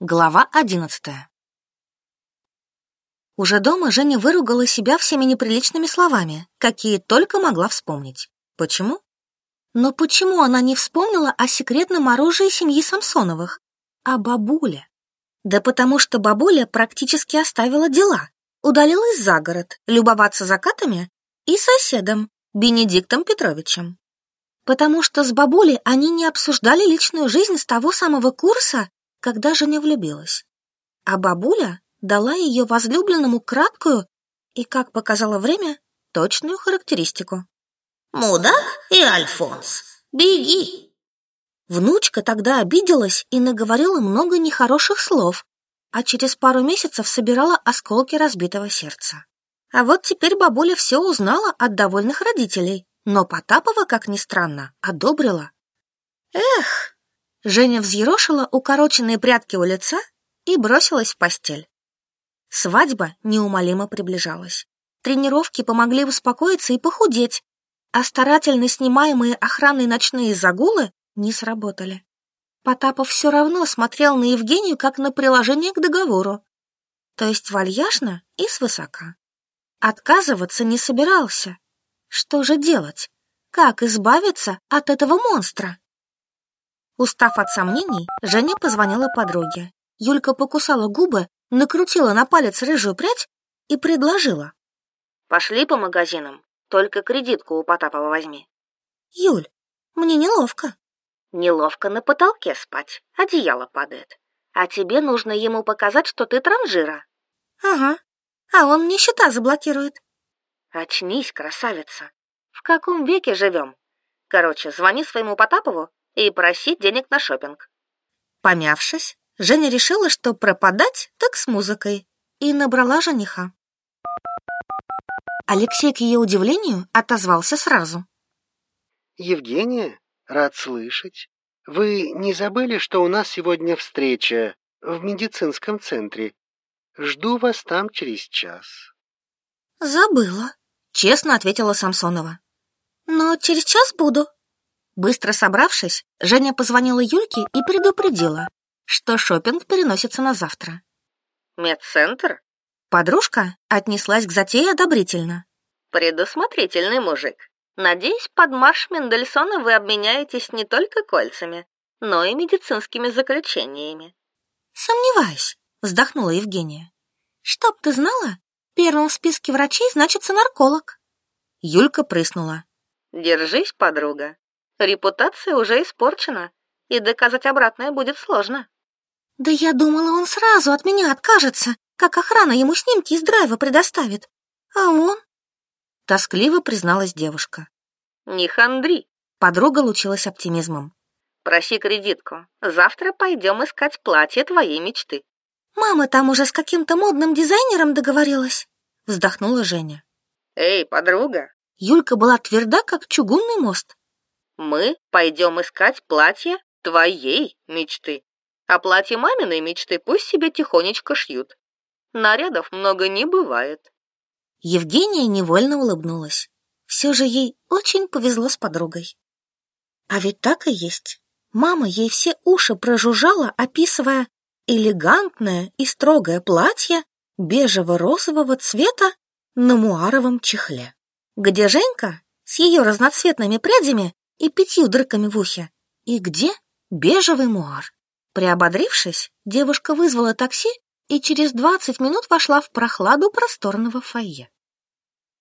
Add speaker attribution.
Speaker 1: Глава одиннадцатая. Уже дома Женя выругала себя всеми неприличными словами, какие только могла вспомнить. Почему? Но почему она не вспомнила о секретном оружии семьи Самсоновых? О бабуле? Да потому что бабуля практически оставила дела, удалилась за город, любоваться закатами и соседом, Бенедиктом Петровичем. Потому что с бабулей они не обсуждали личную жизнь с того самого курса, когда же не влюбилась. А бабуля дала ее возлюбленному краткую и, как показало время, точную характеристику.
Speaker 2: «Мудак и Альфонс, беги!»
Speaker 1: Внучка тогда обиделась и наговорила много нехороших слов, а через пару месяцев собирала осколки разбитого сердца. А вот теперь бабуля все узнала от довольных родителей, но Потапова, как ни странно, одобрила. Эх, Женя взъерошила укороченные прядки у лица и бросилась в постель. Свадьба неумолимо приближалась. Тренировки помогли успокоиться и похудеть, а старательно снимаемые охранные ночные загулы не сработали. Потапов все равно смотрел на Евгению как на приложение к договору, то есть вальяжно и свысока. Отказываться не собирался. Что же делать? Как избавиться от этого монстра? Устав от сомнений, Женя позвонила подруге. Юлька покусала губы, накрутила на палец рыжую прядь и предложила. «Пошли по магазинам, только кредитку у Потапова возьми». «Юль, мне неловко». «Неловко на потолке спать, одеяло падает. А тебе нужно ему показать, что ты транжира». «Ага, а он мне счета заблокирует». «Очнись, красавица. В каком веке живем? Короче, звони своему Потапову и просить денег на шопинг. Помявшись, Женя решила, что пропадать так с музыкой, и набрала жениха. Алексей, к ее удивлению, отозвался сразу.
Speaker 3: «Евгения, рад слышать. Вы не забыли, что у нас сегодня встреча в медицинском центре? Жду вас там через час».
Speaker 1: «Забыла», — честно ответила Самсонова. «Но через час буду». Быстро собравшись, Женя позвонила Юльке и предупредила, что шопинг переносится на завтра. «Медцентр?» Подружка отнеслась к затее одобрительно. «Предусмотрительный мужик. Надеюсь, под марш Мендельсона вы обменяетесь не только кольцами, но и медицинскими заключениями». «Сомневаюсь», — вздохнула Евгения. «Чтоб ты знала, первым в списке врачей значится нарколог». Юлька прыснула. «Держись, подруга. Репутация уже испорчена, и доказать обратное будет сложно. Да я думала, он сразу от меня откажется, как охрана ему снимки из драйва предоставит. А он... Тоскливо призналась девушка. Не хандри. Подруга лучилась оптимизмом. Проси кредитку. Завтра пойдем искать платье твоей мечты. Мама там уже с каким-то модным дизайнером договорилась. Вздохнула Женя. Эй, подруга. Юлька была тверда, как чугунный мост. Мы пойдем искать платье твоей мечты. А платье маминой мечты пусть себе тихонечко шьют. Нарядов много не бывает. Евгения невольно улыбнулась. Все же ей очень повезло с подругой. А ведь так и есть. Мама ей все уши прожужжала, описывая элегантное и строгое платье бежево-розового цвета на муаровом чехле, где Женька с ее разноцветными прядями и пятью дырками в ухе. И где бежевый муар? Приободрившись, девушка вызвала такси и через двадцать минут вошла в прохладу просторного фойе.